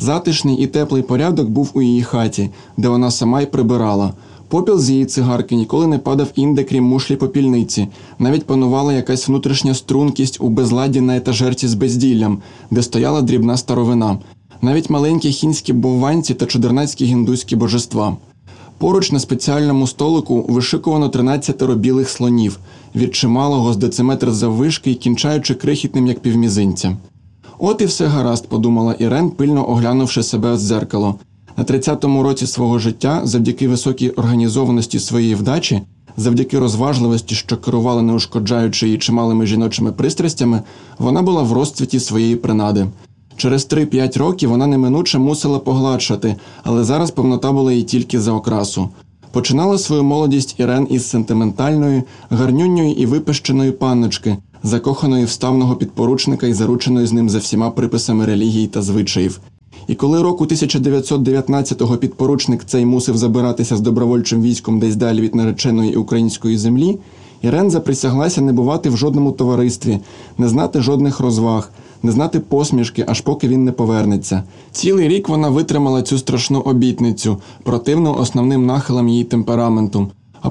Затишний і теплий порядок був у її хаті, де вона сама й прибирала. Попіл з її цигарки ніколи не падав інде, крім мушлі попільниці. Навіть панувала якась внутрішня стрункість у безладі на етажерці з безділлям, де стояла дрібна старовина, навіть маленькі хінські бовванці та чудернацькі гіндуські божества. Поруч на спеціальному столику вишикувано 13 білих слонів, від чималого з дециметр заввишки і кінчаючи крихітним, як півмізинця. От і все гаразд, подумала Ірен, пильно оглянувши себе з дзеркало. На 30-му році свого життя, завдяки високій організованості своєї вдачі, завдяки розважливості, що керувала не ушкоджаючи її чималими жіночими пристрастями, вона була в розцвіті своєї принади. Через 3-5 років вона неминуче мусила погладшати, але зараз повнота була їй тільки за окрасу. Починала свою молодість Ірен із сентиментальної, гарнюньої і випещеної панночки, закоханої в ставного підпоручника і зарученої з ним за всіма приписами релігії та звичаїв. І коли року 1919-го підпоручник цей мусив забиратися з добровольчим військом десь далі від нареченої української землі, Ірен заприсяглася не бувати в жодному товаристві, не знати жодних розваг, не знати посмішки, аж поки він не повернеться. Цілий рік вона витримала цю страшну обітницю, противну основним нахилам її темпераменту.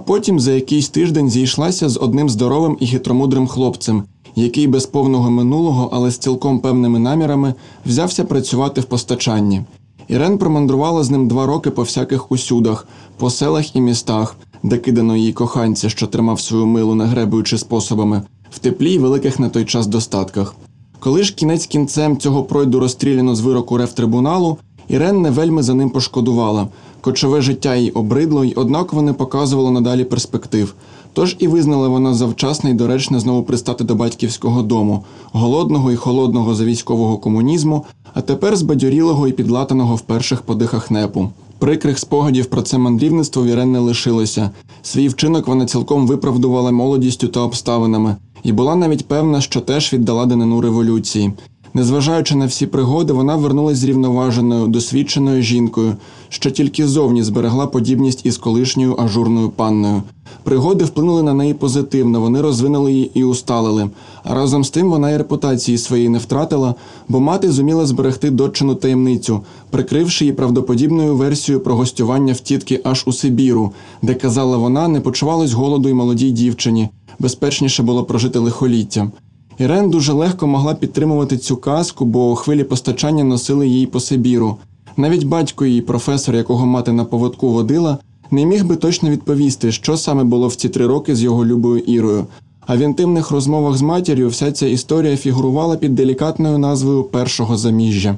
Потім за якийсь тиждень зійшлася з одним здоровим і хитромудрим хлопцем, який без повного минулого, але з цілком певними намірами взявся працювати в постачанні. Ірен промандрувала з ним два роки по всяких усюдах, по селах і містах, де кидано її коханця, що тримав свою милу, нагребуючи способами, в теплі й великих на той час достатках. Коли ж кінець кінцем цього пройду розстріляно з вироку ревтрибуналу, Ірен не вельми за ним пошкодувала. Кочове життя їй обридло й однаково не показувало надалі перспектив. Тож і визнала вона завчасне й доречне знову пристати до батьківського дому, голодного і холодного за військового комунізму, а тепер збадьорілого і підлатаного в перших подихах непу. Прикрих спогадів про це мандрівництво в Ірен не лишилося. Свій вчинок вона цілком виправдувала молодістю та обставинами, і була навіть певна, що теж віддала данину революції. Незважаючи на всі пригоди, вона вернулась зрівноваженою, досвідченою жінкою, що тільки зовні зберегла подібність із колишньою ажурною панною. Пригоди вплинули на неї позитивно, вони розвинули її і усталили. А разом з тим вона й репутації своєї не втратила, бо мати зуміла зберегти дочину таємницю, прикривши її правдоподібною версією про гостювання в тітки аж у Сибіру, де казала вона, не почувалось голоду й молодій дівчині. Безпечніше було прожити лихоліття. Ірен дуже легко могла підтримувати цю казку, бо хвилі постачання носили її по Сибіру. Навіть батько її, професор, якого мати на поводку водила, не міг би точно відповісти, що саме було в ці три роки з його любою Ірою. А в інтимних розмовах з матір'ю вся ця історія фігурувала під делікатною назвою першого заміжжя.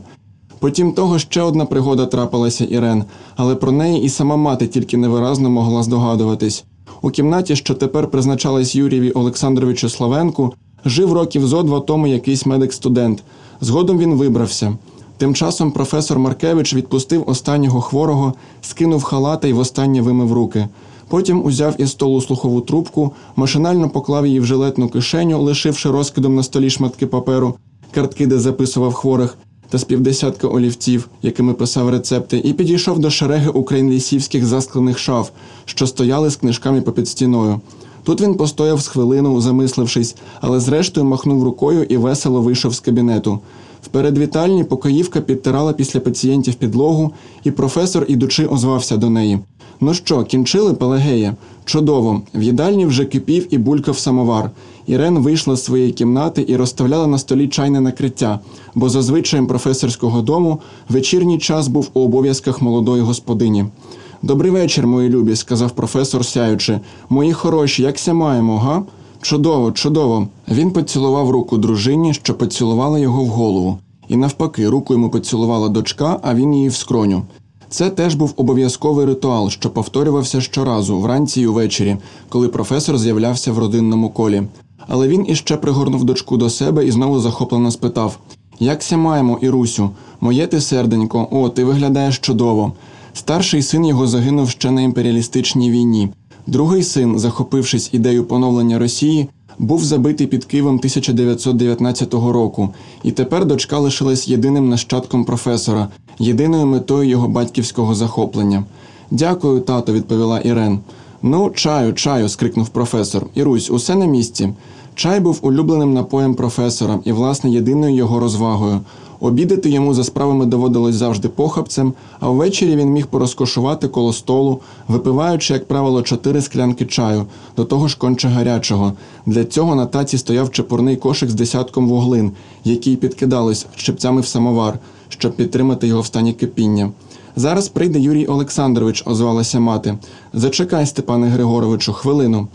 Потім того ще одна пригода трапилася Ірен, але про неї і сама мати тільки невиразно могла здогадуватись. У кімнаті, що тепер призначалась Юрієві Олександровичу Славенку, жив років зо два тому якийсь медик-студент. Згодом він вибрався. Тим часом професор Маркевич відпустив останнього хворого, скинув халата і востаннє вимив руки. Потім узяв із столу слухову трубку, машинально поклав її в жилетну кишеню, лишивши розкидом на столі шматки паперу, картки, де записував хворих, та з півдесятка олівців, якими писав рецепти, і підійшов до шереги українлісівських засклених шаф, що стояли з книжками попід стіною. Тут він постояв з хвилину, замислившись, але зрештою махнув рукою і весело вийшов з кабінету. В передвітальні покоївка підтирала після пацієнтів підлогу, і професор, ідучи, озвався до неї. Ну що, кінчили Пелагея? Чудово. В їдальні вже кипів і булькав самовар. Ірен вийшла з своєї кімнати і розставляла на столі чайне накриття, бо за професорського дому вечірній час був у обов'язках молодої господині. Добрий вечір, мої любі, сказав професор, сяючи. Мої хороші, якся маємо, га? Чудово, чудово. Він поцілував руку дружині, що поцілувала його в голову. І навпаки, руку йому поцілувала дочка, а він її в скроню. Це теж був обов'язковий ритуал, що повторювався щоразу, вранці й увечері, коли професор з'являвся в родинному колі. Але він іще пригорнув дочку до себе і знову захоплено спитав: Якся маємо, Ірусю, моє ти серденько, о, ти виглядаєш чудово. Старший син його загинув ще на імперіалістичній війні. Другий син, захопившись ідею поновлення Росії, був забитий під Києвом 1919 року, і тепер дочка лишилась єдиним нащадком професора, єдиною метою його батьківського захоплення. Дякую, тато, відповіла Ірен. Ну, чаю, чаю, скрикнув професор. Ірусь, усе на місці. Чай був улюбленим напоєм професора і, власне, єдиною його розвагою. Обідати йому за справами доводилось завжди похапцем, а ввечері він міг порозкошувати коло столу, випиваючи, як правило, чотири склянки чаю, до того ж конче гарячого. Для цього на таці стояв чепурний кошик з десятком вуглин, які підкидались щипцями в самовар, щоб підтримати його в стані кипіння. Зараз прийде Юрій Олександрович, озвалася мати. Зачекай, Степане Григоровичу, хвилину.